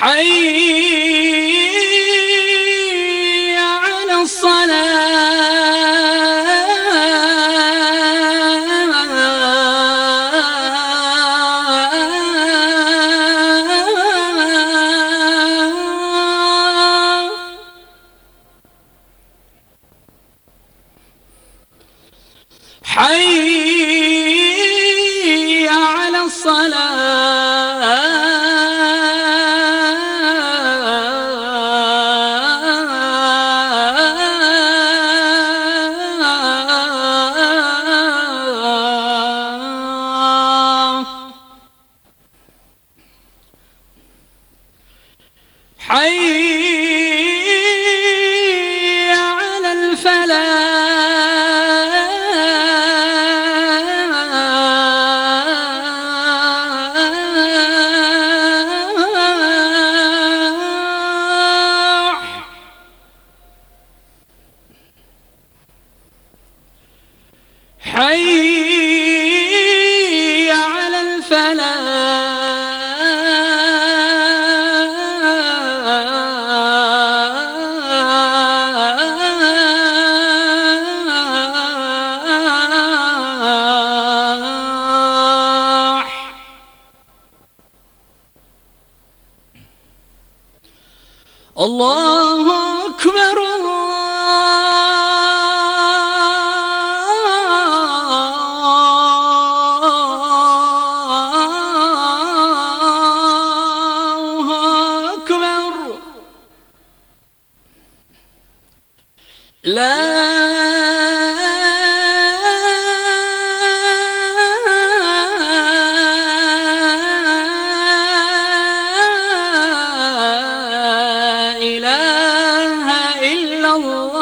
حي على الصلاة. حي حي الله أكبر الله أكبر لا Allah.